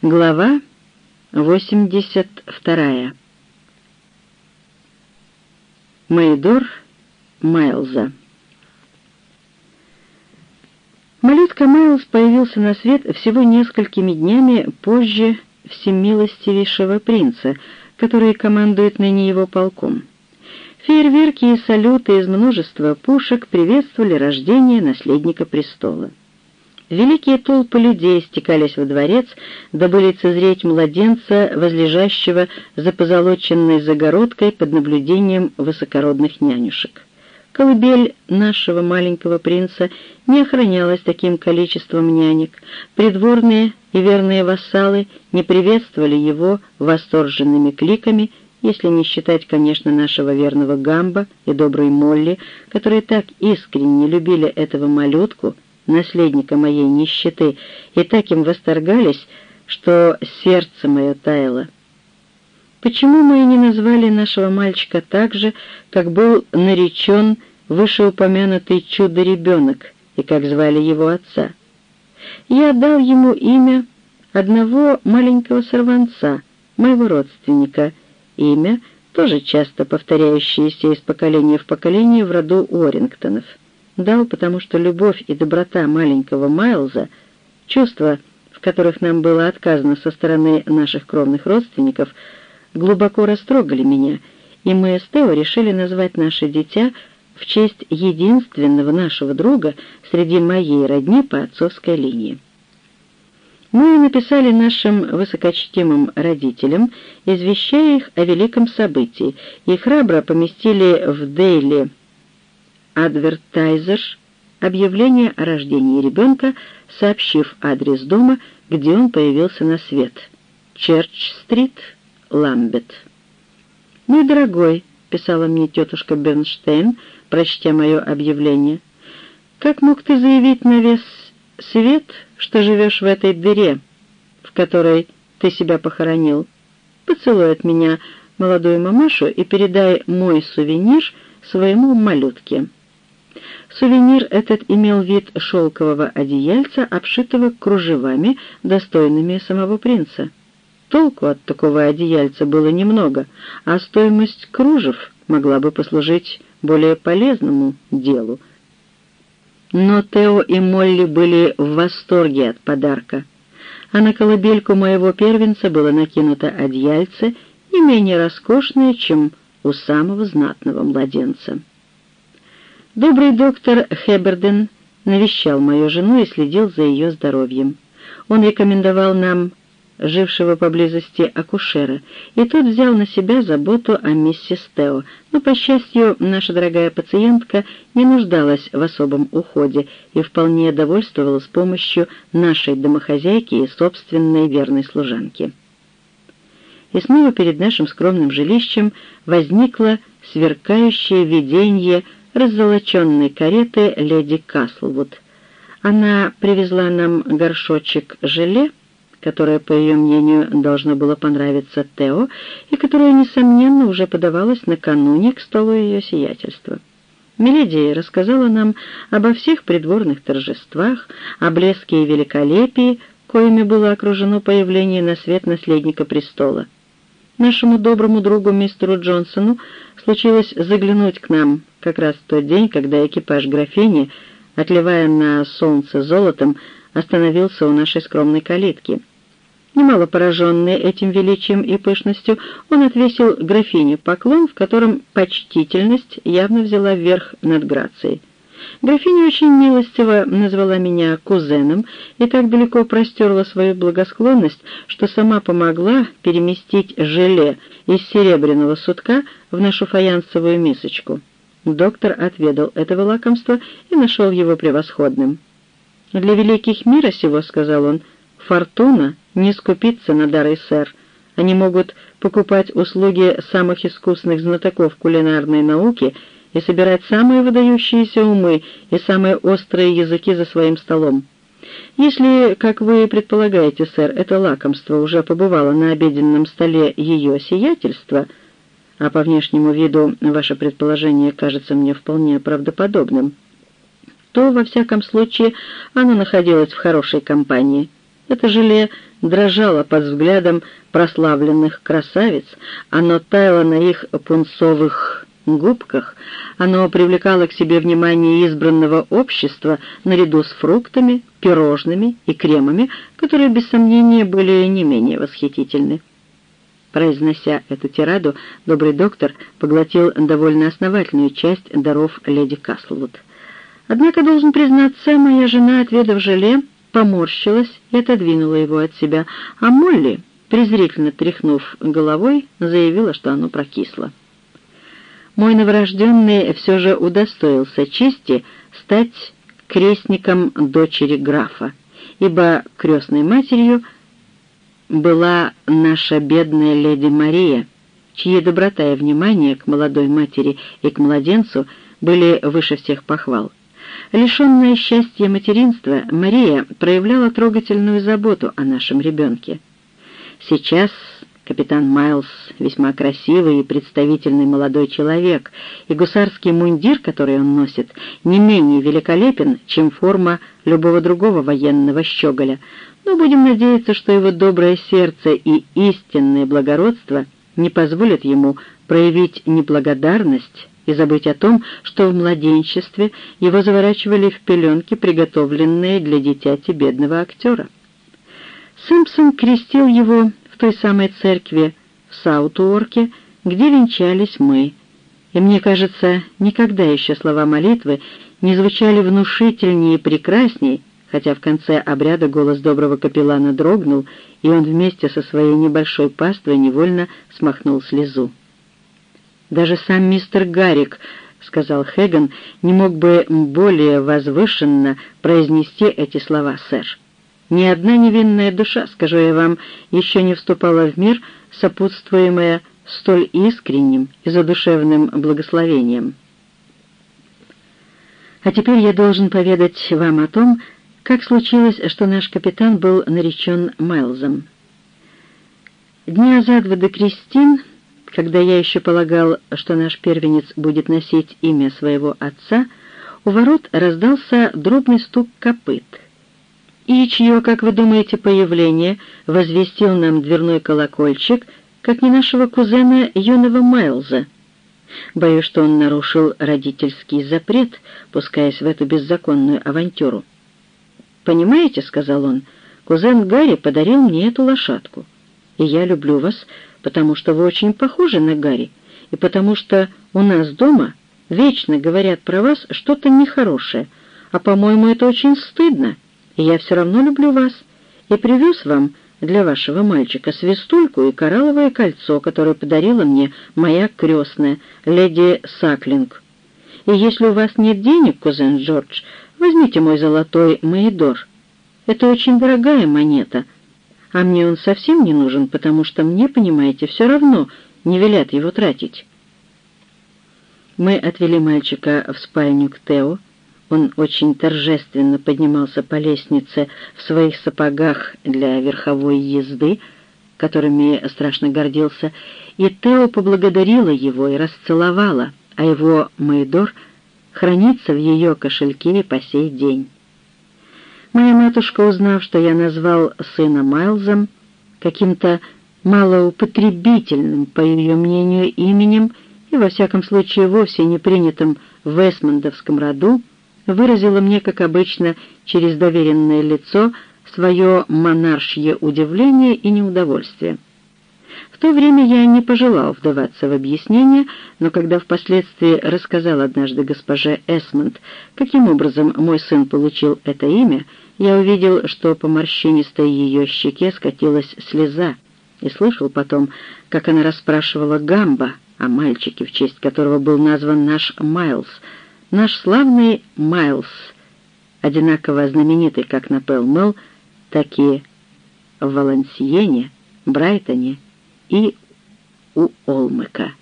Глава 82. Майдор Майлза Малютка Майлз появился на свет всего несколькими днями позже всемилостивейшего принца, который командует ныне его полком. Фейерверки и салюты из множества пушек приветствовали рождение наследника престола. Великие толпы людей стекались во дворец, дабы лицезреть младенца, возлежащего за позолоченной загородкой под наблюдением высокородных нянюшек. Колыбель нашего маленького принца не охранялась таким количеством нянек. Придворные и верные вассалы не приветствовали его восторженными кликами, если не считать, конечно, нашего верного Гамба и доброй Молли, которые так искренне любили этого малютку — наследника моей нищеты, и так им восторгались, что сердце мое таяло. Почему мы не назвали нашего мальчика так же, как был наречен вышеупомянутый чудо-ребенок и как звали его отца? Я дал ему имя одного маленького сорванца, моего родственника, имя, тоже часто повторяющееся из поколения в поколение в роду Уоррингтонов дал, потому что любовь и доброта маленького Майлза, чувства, в которых нам было отказано со стороны наших кровных родственников, глубоко растрогали меня, и мы с Тео решили назвать наше дитя в честь единственного нашего друга среди моей родни по отцовской линии. Мы написали нашим высокочтимым родителям, извещая их о великом событии, и храбро поместили в Дейли адвертайзер объявление о рождении ребенка, сообщив адрес дома, где он появился на свет. Черч-стрит, Ламбет. «Мой дорогой», — писала мне тетушка Бернштейн, прочтя мое объявление, «как мог ты заявить на весь свет, что живешь в этой дыре, в которой ты себя похоронил? Поцелуй от меня молодую мамашу и передай мой сувенир своему малютке». Сувенир этот имел вид шелкового одеяльца, обшитого кружевами, достойными самого принца. Толку от такого одеяльца было немного, а стоимость кружев могла бы послужить более полезному делу. Но Тео и Молли были в восторге от подарка, а на колыбельку моего первенца было накинуто одеяльце не менее роскошное, чем у самого знатного младенца. Добрый доктор Хеберден навещал мою жену и следил за ее здоровьем. Он рекомендовал нам жившего поблизости акушера, и тот взял на себя заботу о миссис Тео, но, по счастью, наша дорогая пациентка не нуждалась в особом уходе и вполне довольствовалась помощью нашей домохозяйки и собственной верной служанки. И снова перед нашим скромным жилищем возникло сверкающее видение раззолоченной кареты леди Каслвуд. Она привезла нам горшочек желе, которое, по ее мнению, должно было понравиться Тео, и которое, несомненно, уже подавалось накануне к столу ее сиятельства. Меледия рассказала нам обо всех придворных торжествах, о блеске и великолепии, коими было окружено появление на свет наследника престола. Нашему доброму другу мистеру Джонсону случилось заглянуть к нам как раз в тот день, когда экипаж графини, отливая на солнце золотом, остановился у нашей скромной калитки. Немало пораженный этим величием и пышностью, он отвесил графине поклон, в котором почтительность явно взяла верх над грацией. Графиня очень милостиво назвала меня кузеном и так далеко простерла свою благосклонность, что сама помогла переместить желе из серебряного сутка в нашу фаянсовую мисочку. Доктор отведал этого лакомства и нашел его превосходным. «Для великих мира сего, — сказал он, — фортуна не скупится на дары сэр. Они могут покупать услуги самых искусных знатоков кулинарной науки — и собирать самые выдающиеся умы и самые острые языки за своим столом. Если, как вы предполагаете, сэр, это лакомство уже побывало на обеденном столе ее сиятельства, а по внешнему виду ваше предположение кажется мне вполне правдоподобным, то, во всяком случае, оно находилось в хорошей компании. Это желе дрожало под взглядом прославленных красавиц, оно таяло на их пунцовых губках, оно привлекало к себе внимание избранного общества наряду с фруктами, пирожными и кремами, которые, без сомнения, были не менее восхитительны. Произнося эту тираду, добрый доктор поглотил довольно основательную часть даров леди Каслвуд. Однако, должен признаться, моя жена, отведав желе, поморщилась и отодвинула его от себя, а Молли, презрительно тряхнув головой, заявила, что оно прокисло. Мой новорожденный все же удостоился чести стать крестником дочери графа, ибо крестной матерью была наша бедная леди Мария, чьи доброта и внимание к молодой матери и к младенцу были выше всех похвал. Лишенная счастья материнства, Мария проявляла трогательную заботу о нашем ребенке. Сейчас капитан Майлз весьма красивый и представительный молодой человек, и гусарский мундир, который он носит, не менее великолепен, чем форма любого другого военного щеголя, но будем надеяться, что его доброе сердце и истинное благородство не позволят ему проявить неблагодарность и забыть о том, что в младенчестве его заворачивали в пеленки, приготовленные для дитяти бедного актера. Симпсон крестил его в той самой церкви в Саутуорке, где венчались мы, и мне кажется, никогда еще слова молитвы не звучали внушительнее и прекрасней, хотя в конце обряда голос доброго капеллана дрогнул, и он вместе со своей небольшой паствой невольно смахнул слезу. Даже сам мистер Гарик, — сказал Хэган, — не мог бы более возвышенно произнести эти слова, сэр. Ни одна невинная душа, скажу я вам, еще не вступала в мир, сопутствуемая столь искренним и задушевным благословением. А теперь я должен поведать вам о том, как случилось, что наш капитан был наречен Майлзом. Дня за два до Кристин когда я еще полагал, что наш первенец будет носить имя своего отца, у ворот раздался дробный стук копыт. И чье, как вы думаете, появление возвестил нам дверной колокольчик, как не нашего кузена юного Майлза? Боюсь, что он нарушил родительский запрет, пускаясь в эту беззаконную авантюру. «Понимаете, — сказал он, — кузен Гарри подарил мне эту лошадку, и я люблю вас, потому что вы очень похожи на Гарри, и потому что у нас дома вечно говорят про вас что-то нехорошее, а, по-моему, это очень стыдно, и я все равно люблю вас, и привез вам для вашего мальчика свистульку и коралловое кольцо, которое подарила мне моя крестная, леди Саклинг. И если у вас нет денег, кузен Джордж, возьмите мой золотой Маидор. Это очень дорогая монета — а мне он совсем не нужен, потому что мне, понимаете, все равно не велят его тратить. Мы отвели мальчика в спальню к Тео. Он очень торжественно поднимался по лестнице в своих сапогах для верховой езды, которыми страшно гордился, и Тео поблагодарила его и расцеловала, а его Майдор хранится в ее кошельке по сей день. Моя матушка, узнав, что я назвал сына Майлзом, каким-то малоупотребительным, по ее мнению, именем и, во всяком случае, вовсе не принятым в Эсмондовском роду, выразила мне, как обычно, через доверенное лицо свое монаршье удивление и неудовольствие. В то время я не пожелал вдаваться в объяснение, но когда впоследствии рассказал однажды госпоже Эсмонд, каким образом мой сын получил это имя, я увидел, что по морщинистой ее щеке скатилась слеза, и слышал потом, как она расспрашивала Гамба о мальчике, в честь которого был назван наш Майлз, наш славный Майлз, одинаково знаменитый как на Пэлмэл, так и в Валансиене, Брайтоне и у Олмыка.